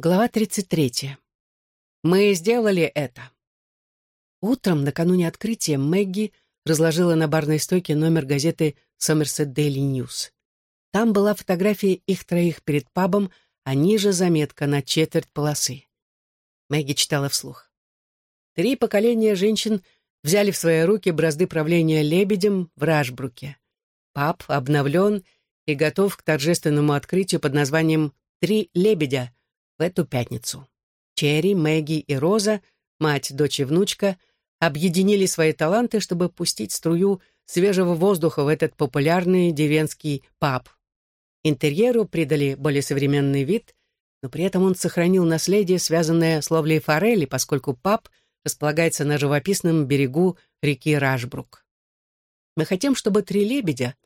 Глава 33. Мы сделали это. Утром, накануне открытия, Мэгги разложила на барной стойке номер газеты «Сомерсет Дейли Ньюс». Там была фотография их троих перед пабом, а ниже заметка на четверть полосы. Мэгги читала вслух. Три поколения женщин взяли в свои руки бразды правления лебедем в Рашбруке. Паб обновлен и готов к торжественному открытию под названием «Три лебедя», в эту пятницу. Черри, Мэгги и Роза, мать, дочь и внучка, объединили свои таланты, чтобы пустить струю свежего воздуха в этот популярный деревенский паб. Интерьеру придали более современный вид, но при этом он сохранил наследие, связанное с ловлей форели, поскольку паб располагается на живописном берегу реки Рашбрук. Мы хотим, чтобы три лебедя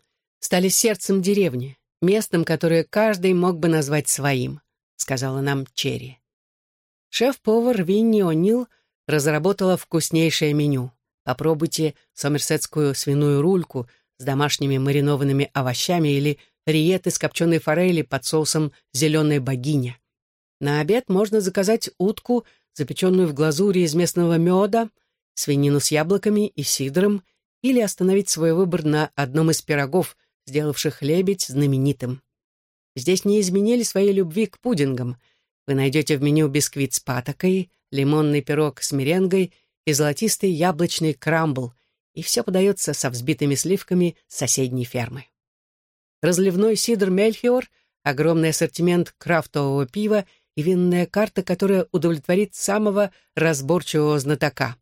стали сердцем деревни, местом, которое каждый мог бы назвать своим сказала нам Черри. Шеф-повар Винни О'Нил разработала вкуснейшее меню. Попробуйте сомерсетскую свиную рульку с домашними маринованными овощами или риет из копченой форели под соусом зеленой богиня. На обед можно заказать утку, запеченную в глазури из местного меда, свинину с яблоками и сидром, или остановить свой выбор на одном из пирогов, сделавших лебедь знаменитым. Здесь не изменили своей любви к пудингам. Вы найдете в меню бисквит с патокой, лимонный пирог с меренгой и золотистый яблочный крамбл, и все подается со взбитыми сливками соседней фермы. Разливной сидр Мельхиор, огромный ассортимент крафтового пива и винная карта, которая удовлетворит самого разборчивого знатока.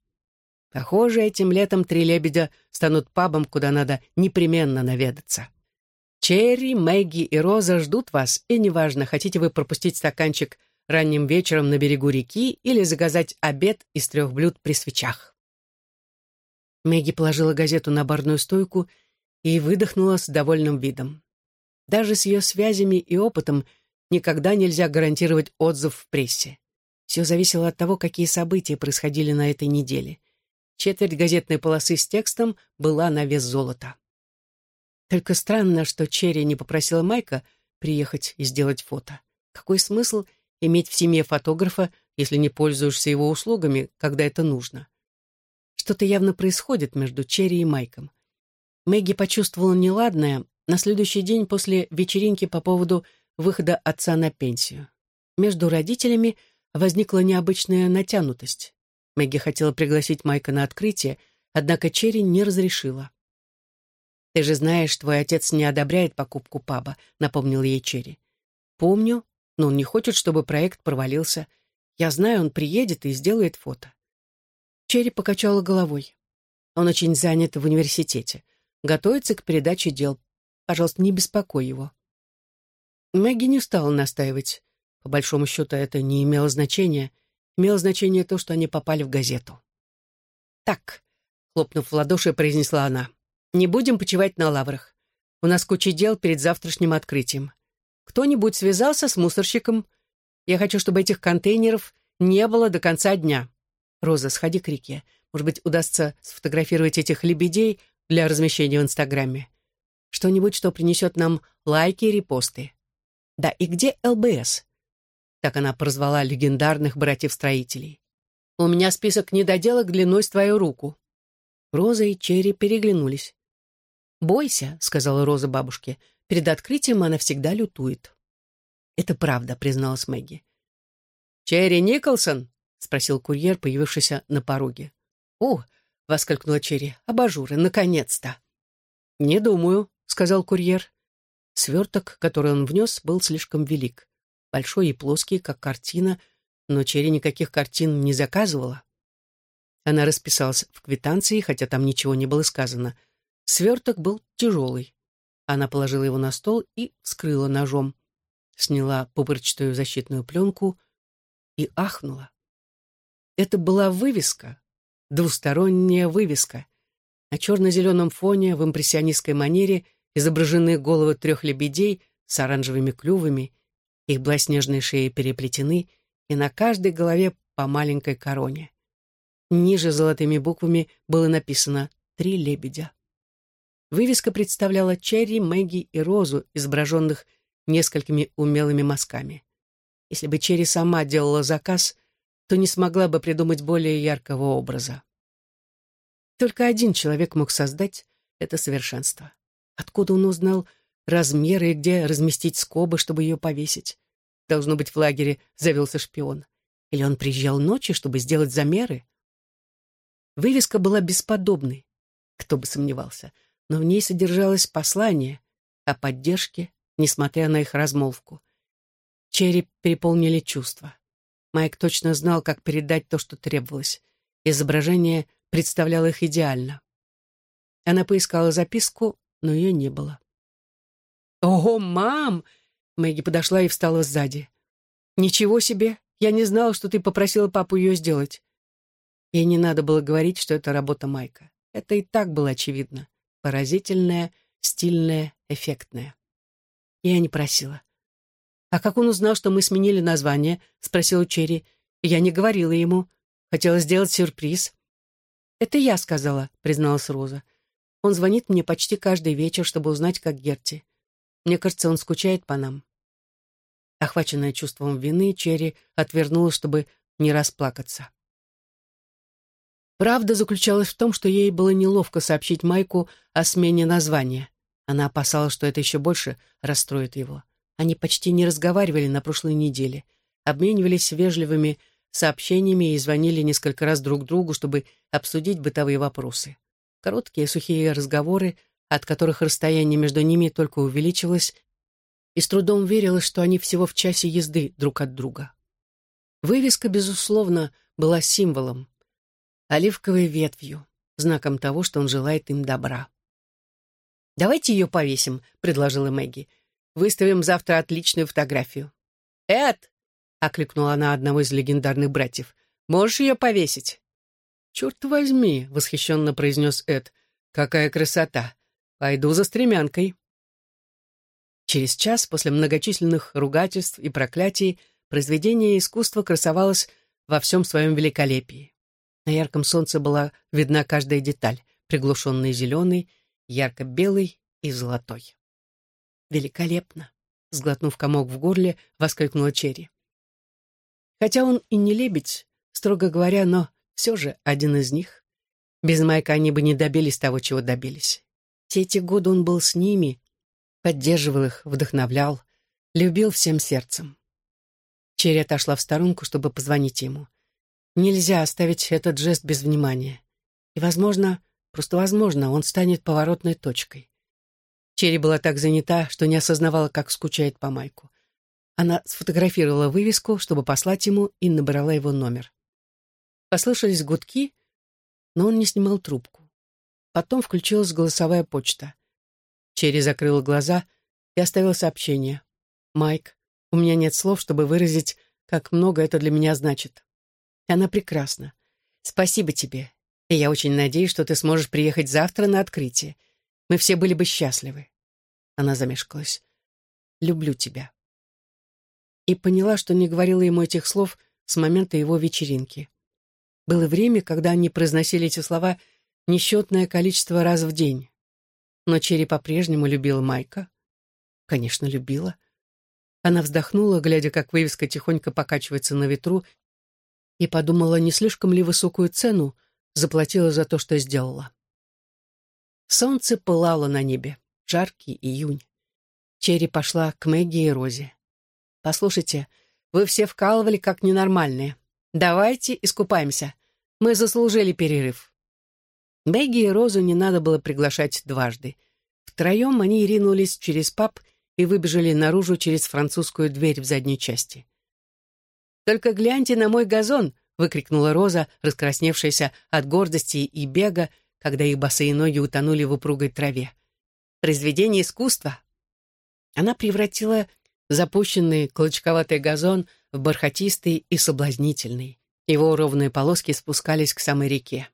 Похоже, этим летом три лебедя станут пабом, куда надо непременно наведаться. Черри, Мэгги и Роза ждут вас, и неважно, хотите вы пропустить стаканчик ранним вечером на берегу реки или заказать обед из трех блюд при свечах. Мэгги положила газету на барную стойку и выдохнула с довольным видом. Даже с ее связями и опытом никогда нельзя гарантировать отзыв в прессе. Все зависело от того, какие события происходили на этой неделе. Четверть газетной полосы с текстом была на вес золота. Только странно, что Черри не попросила Майка приехать и сделать фото. Какой смысл иметь в семье фотографа, если не пользуешься его услугами, когда это нужно? Что-то явно происходит между Черри и Майком. Мэгги почувствовала неладное на следующий день после вечеринки по поводу выхода отца на пенсию. Между родителями возникла необычная натянутость. Мэгги хотела пригласить Майка на открытие, однако Черри не разрешила. «Ты же знаешь, твой отец не одобряет покупку паба», — напомнил ей Черри. «Помню, но он не хочет, чтобы проект провалился. Я знаю, он приедет и сделает фото». Черри покачала головой. «Он очень занят в университете. Готовится к передаче дел. Пожалуйста, не беспокой его». Мэгги не стала настаивать. По большому счету, это не имело значения. Имело значение то, что они попали в газету. «Так», — хлопнув в ладоши, произнесла она, — не будем почивать на лаврах. У нас куча дел перед завтрашним открытием. Кто-нибудь связался с мусорщиком? Я хочу, чтобы этих контейнеров не было до конца дня. Роза, сходи к реке. Может быть, удастся сфотографировать этих лебедей для размещения в Инстаграме. Что-нибудь, что принесет нам лайки и репосты. Да, и где ЛБС? Так она прозвала легендарных братьев-строителей. У меня список недоделок длиной с твою руку. Роза и Черри переглянулись. «Бойся», — сказала Роза бабушке, — «перед открытием она всегда лютует». «Это правда», — призналась Мэгги. «Черри Николсон?» — спросил курьер, появившийся на пороге. «О!» — воскликнула Черри. «Абажуры, наконец-то!» «Не думаю», — сказал курьер. Сверток, который он внес, был слишком велик. Большой и плоский, как картина, но Черри никаких картин не заказывала. Она расписалась в квитанции, хотя там ничего не было сказано — Сверток был тяжелый. Она положила его на стол и вскрыла ножом. Сняла пупырчатую защитную пленку и ахнула. Это была вывеска, двусторонняя вывеска. На черно-зеленом фоне в импрессионистской манере изображены головы трех лебедей с оранжевыми клювами, их белоснежные шеи переплетены, и на каждой голове по маленькой короне. Ниже золотыми буквами было написано «Три лебедя». Вывеска представляла Черри, Мэгги и Розу, изображенных несколькими умелыми мазками. Если бы Черри сама делала заказ, то не смогла бы придумать более яркого образа. Только один человек мог создать это совершенство. Откуда он узнал размеры и где разместить скобы, чтобы ее повесить? Должно быть, в лагере завелся шпион. Или он приезжал ночью, чтобы сделать замеры? Вывеска была бесподобной, кто бы сомневался, но в ней содержалось послание о поддержке, несмотря на их размолвку. Черри переполнили чувства. Майк точно знал, как передать то, что требовалось. Изображение представляло их идеально. Она поискала записку, но ее не было. «Ого, мам!» Мэгги подошла и встала сзади. «Ничего себе! Я не знала, что ты попросила папу ее сделать». Ей не надо было говорить, что это работа Майка. Это и так было очевидно. Поразительная, стильная, эффектная. Я не просила. «А как он узнал, что мы сменили название?» — спросила Черри. «Я не говорила ему. Хотела сделать сюрприз». «Это я сказала», — призналась Роза. «Он звонит мне почти каждый вечер, чтобы узнать, как Герти. Мне кажется, он скучает по нам». Охваченная чувством вины, Черри отвернулась, чтобы не расплакаться. Правда заключалась в том, что ей было неловко сообщить Майку о смене названия. Она опасалась, что это еще больше расстроит его. Они почти не разговаривали на прошлой неделе, обменивались вежливыми сообщениями и звонили несколько раз друг другу, чтобы обсудить бытовые вопросы. Короткие сухие разговоры, от которых расстояние между ними только увеличилось, и с трудом верилось, что они всего в часе езды друг от друга. Вывеска, безусловно, была символом, оливковой ветвью, знаком того, что он желает им добра. «Давайте ее повесим», — предложила Мэгги. «Выставим завтра отличную фотографию». «Эд!» — окликнула она одного из легендарных братьев. «Можешь ее повесить?» «Черт возьми!» — восхищенно произнес Эд. «Какая красота! Пойду за стремянкой». Через час после многочисленных ругательств и проклятий произведение искусства красовалось во всем своем великолепии. На ярком солнце была видна каждая деталь, приглушенный зеленый, ярко-белый и золотой. «Великолепно!» — сглотнув комок в горле, воскликнула Черри. Хотя он и не лебедь, строго говоря, но все же один из них. Без Майка они бы не добились того, чего добились. Все эти годы он был с ними, поддерживал их, вдохновлял, любил всем сердцем. Черри отошла в сторонку, чтобы позвонить ему. Нельзя оставить этот жест без внимания. И, возможно, просто возможно, он станет поворотной точкой. Черри была так занята, что не осознавала, как скучает по Майку. Она сфотографировала вывеску, чтобы послать ему, и набрала его номер. Послышались гудки, но он не снимал трубку. Потом включилась голосовая почта. Черри закрыла глаза и оставила сообщение. «Майк, у меня нет слов, чтобы выразить, как много это для меня значит. Она прекрасна. Спасибо тебе. И я очень надеюсь, что ты сможешь приехать завтра на открытие. Мы все были бы счастливы». Она замешкалась. «Люблю тебя». И поняла, что не говорила ему этих слов с момента его вечеринки. Было время, когда они произносили эти слова несчетное количество раз в день. Но Черри по-прежнему любила Майка. Конечно, любила. Она вздохнула, глядя, как вывеска тихонько покачивается на ветру, и подумала, не слишком ли высокую цену заплатила за то, что сделала. Солнце пылало на небе, жаркий июнь. Черри пошла к Мэгги и Розе. «Послушайте, вы все вкалывали как ненормальные. Давайте искупаемся. Мы заслужили перерыв». Бегги и Розу не надо было приглашать дважды. Втроем они ринулись через паб и выбежали наружу через французскую дверь в задней части. «Только гляньте на мой газон!» — выкрикнула Роза, раскрасневшаяся от гордости и бега, когда их босые ноги утонули в упругой траве. «Произведение искусства!» Она превратила запущенный клочковатый газон в бархатистый и соблазнительный. Его ровные полоски спускались к самой реке.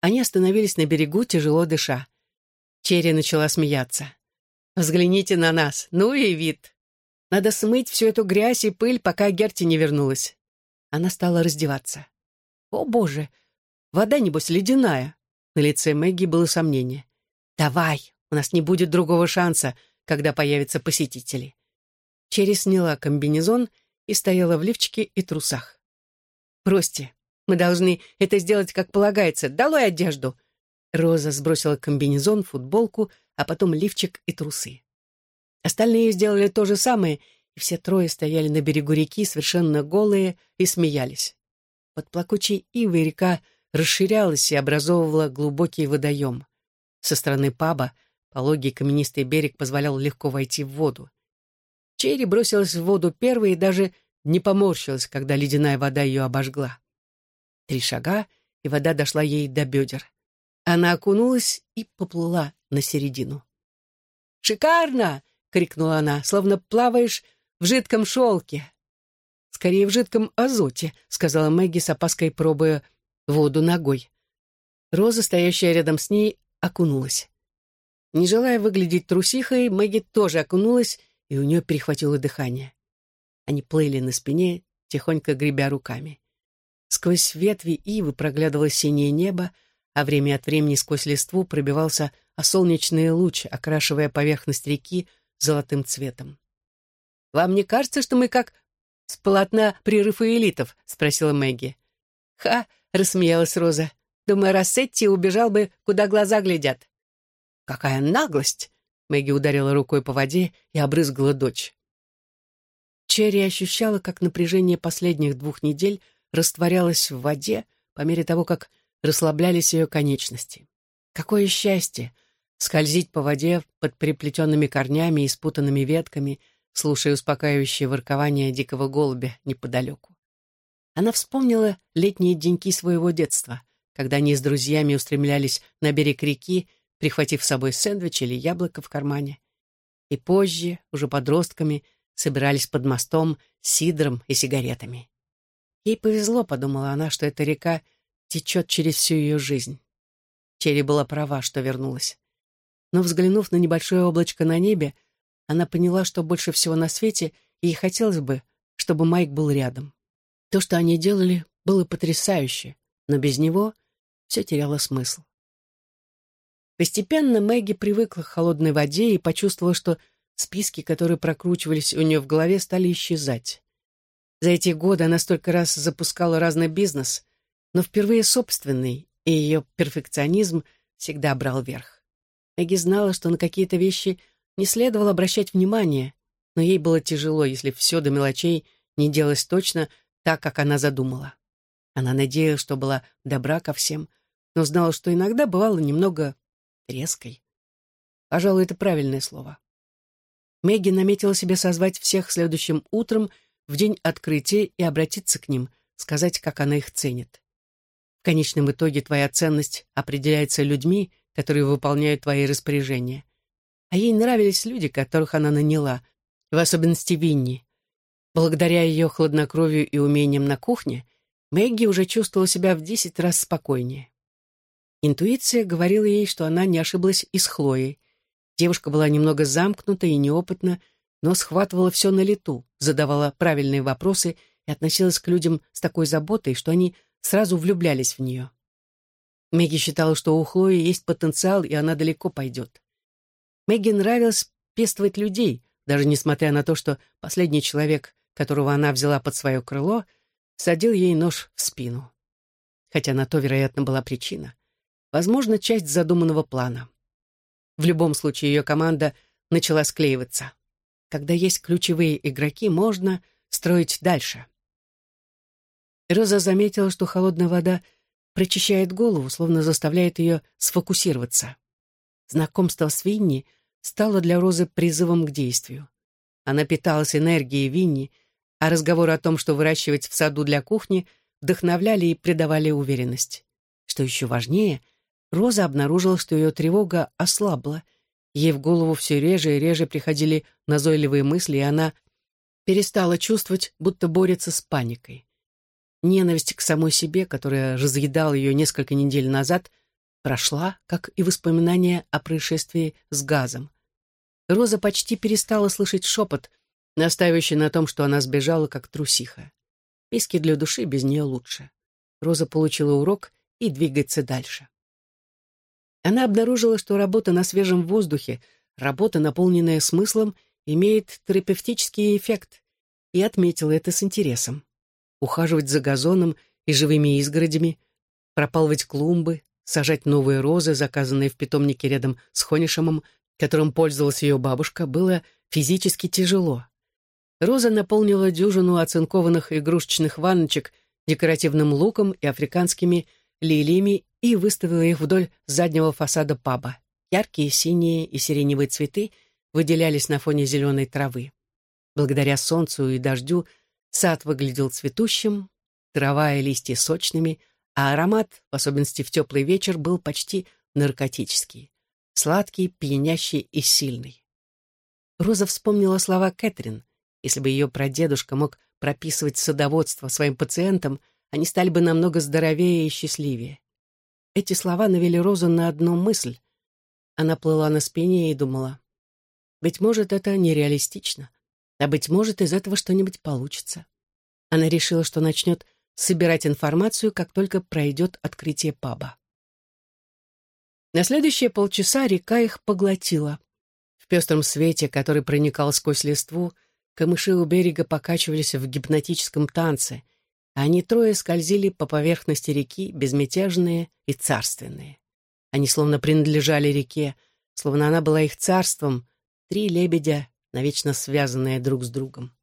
Они остановились на берегу, тяжело дыша. Черри начала смеяться. «Взгляните на нас, ну и вид. Надо смыть всю эту грязь и пыль, пока Герти не вернулась». Она стала раздеваться. «О, боже! Вода, небось, ледяная!» На лице Мэгги было сомнение. «Давай, у нас не будет другого шанса, когда появятся посетители». Черри сняла комбинезон и стояла в лифчике и трусах. «Бросьте, мы должны это сделать как полагается. Долой одежду!» Роза сбросила комбинезон, футболку, а потом лифчик и трусы. Остальные сделали то же самое, и все трое стояли на берегу реки, совершенно голые, и смеялись. Под плакучей ивой река расширялась и образовывала глубокий водоем. Со стороны паба пологий каменистый берег позволял легко войти в воду. Черри бросилась в воду первой и даже не поморщилась, когда ледяная вода ее обожгла. Три шага, и вода дошла ей до бедер. Она окунулась и поплыла на середину. «Шикарно!» — крикнула она, словно плаваешь в жидком шелке. «Скорее, в жидком азоте», — сказала Мэгги с опаской, пробуя воду ногой. Роза, стоящая рядом с ней, окунулась. Не желая выглядеть трусихой, Мэгги тоже окунулась, и у нее перехватило дыхание. Они плыли на спине, тихонько гребя руками. Сквозь ветви ивы проглядывало синее небо, а время от времени сквозь листву пробивался солнечный луч, окрашивая поверхность реки золотым цветом. «Вам не кажется, что мы как с полотна прерыв элитов?» — спросила Мэгги. «Ха!» — рассмеялась Роза. «Думаю, Рассетти убежал бы, куда глаза глядят». «Какая наглость!» — Мэгги ударила рукой по воде и обрызгала дочь. Черри ощущала, как напряжение последних двух недель растворялось в воде по мере того, как расслаблялись ее конечности. Какое счастье скользить по воде под переплетенными корнями и спутанными ветками, слушая успокаивающее воркование дикого голубя неподалеку. Она вспомнила летние деньки своего детства, когда они с друзьями устремлялись на берег реки, прихватив с собой сэндвич или яблоко в кармане. И позже, уже подростками, собирались под мостом с сидром и сигаретами. Ей повезло, подумала она, что эта река течет через всю ее жизнь. Черри была права, что вернулась. Но, взглянув на небольшое облачко на небе, она поняла, что больше всего на свете ей хотелось бы, чтобы Майк был рядом. То, что они делали, было потрясающе, но без него все теряло смысл. Постепенно Мэгги привыкла к холодной воде и почувствовала, что списки, которые прокручивались у нее в голове, стали исчезать. За эти годы она столько раз запускала разный бизнес, но впервые собственный, и ее перфекционизм всегда брал верх. Мэгги знала, что на какие-то вещи не следовало обращать внимание, но ей было тяжело, если все до мелочей не делалось точно так, как она задумала. Она надеялась, что была добра ко всем, но знала, что иногда бывало немного резкой. Пожалуй, это правильное слово. Мэгги наметила себе созвать всех следующим утром в день открытия и обратиться к ним, сказать, как она их ценит. В конечном итоге твоя ценность определяется людьми, которые выполняют твои распоряжения. А ей нравились люди, которых она наняла, в особенности Винни. Благодаря ее хладнокровию и умениям на кухне, Мэгги уже чувствовала себя в десять раз спокойнее. Интуиция говорила ей, что она не ошиблась и с Хлоей. Девушка была немного замкнута и неопытна, но схватывала все на лету, задавала правильные вопросы и относилась к людям с такой заботой, что они сразу влюблялись в нее. Мэгги считала, что у Хлои есть потенциал, и она далеко пойдет. Мэгги нравилось пестовать людей, даже несмотря на то, что последний человек, которого она взяла под свое крыло, садил ей нож в спину. Хотя на то, вероятно, была причина. Возможно, часть задуманного плана. В любом случае, ее команда начала склеиваться. Когда есть ключевые игроки, можно строить дальше. Роза заметила, что холодная вода прочищает голову, словно заставляет ее сфокусироваться. Знакомство с Винни стало для Розы призывом к действию. Она питалась энергией Винни, а разговоры о том, что выращивать в саду для кухни, вдохновляли и придавали уверенность. Что еще важнее, Роза обнаружила, что ее тревога ослабла — Ей в голову все реже и реже приходили назойливые мысли, и она перестала чувствовать, будто борется с паникой. Ненависть к самой себе, которая разъедала ее несколько недель назад, прошла, как и воспоминания о происшествии с газом. Роза почти перестала слышать шепот, настаивающий на том, что она сбежала, как трусиха. Писки для души без нее лучше. Роза получила урок и двигается дальше. Она обнаружила, что работа на свежем воздухе, работа, наполненная смыслом, имеет терапевтический эффект. и отметила это с интересом. Ухаживать за газоном и живыми изгородями, пропалывать клумбы, сажать новые розы, заказанные в питомнике рядом с Хонишемом, которым пользовалась ее бабушка, было физически тяжело. Роза наполнила дюжину оцинкованных игрушечных ванночек декоративным луком и африканскими лилиями и выставила их вдоль заднего фасада паба. Яркие синие и сиреневые цветы выделялись на фоне зеленой травы. Благодаря солнцу и дождю сад выглядел цветущим, трава и листья сочными, а аромат, в особенности в теплый вечер, был почти наркотический. Сладкий, пьянящий и сильный. Роза вспомнила слова Кэтрин. Если бы ее прадедушка мог прописывать садоводство своим пациентам, они стали бы намного здоровее и счастливее. Эти слова навели Розу на одну мысль. Она плыла на спине и думала, «Быть может, это нереалистично, а быть может, из этого что-нибудь получится». Она решила, что начнет собирать информацию, как только пройдет открытие паба. На следующие полчаса река их поглотила. В пестром свете, который проникал сквозь листву, камыши у берега покачивались в гипнотическом танце, а они трое скользили по поверхности реки, безмятежные и царственные. Они словно принадлежали реке, словно она была их царством, три лебедя, навечно связанные друг с другом.